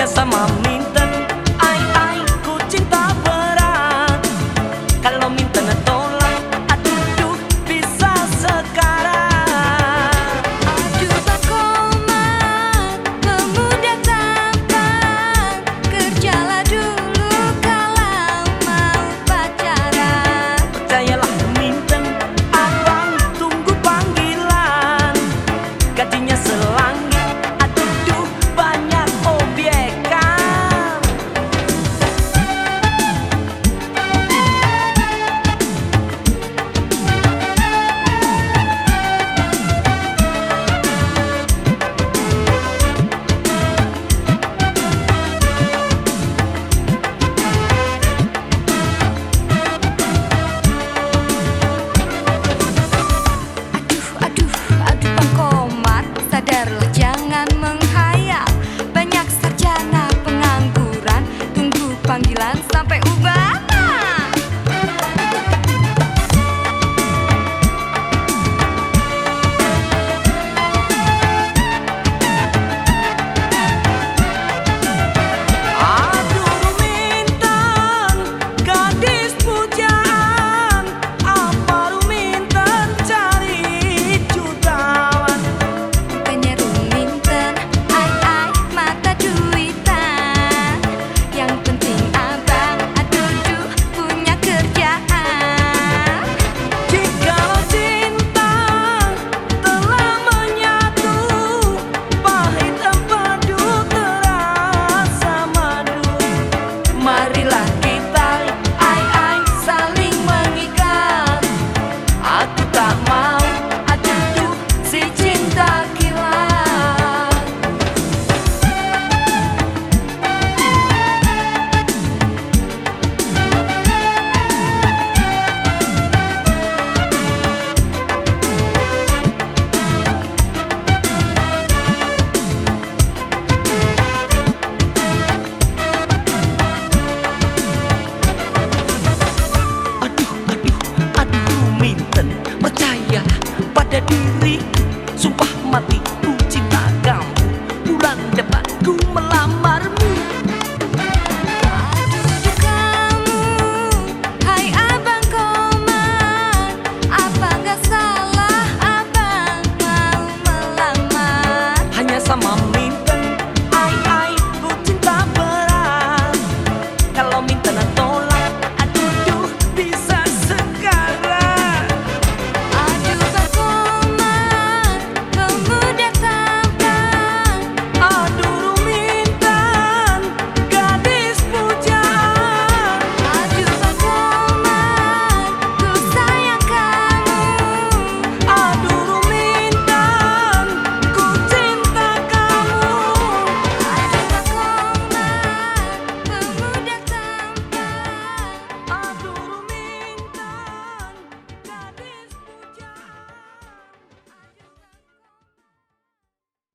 essa mala panggilan Percayalah pada diriku Sumpah mati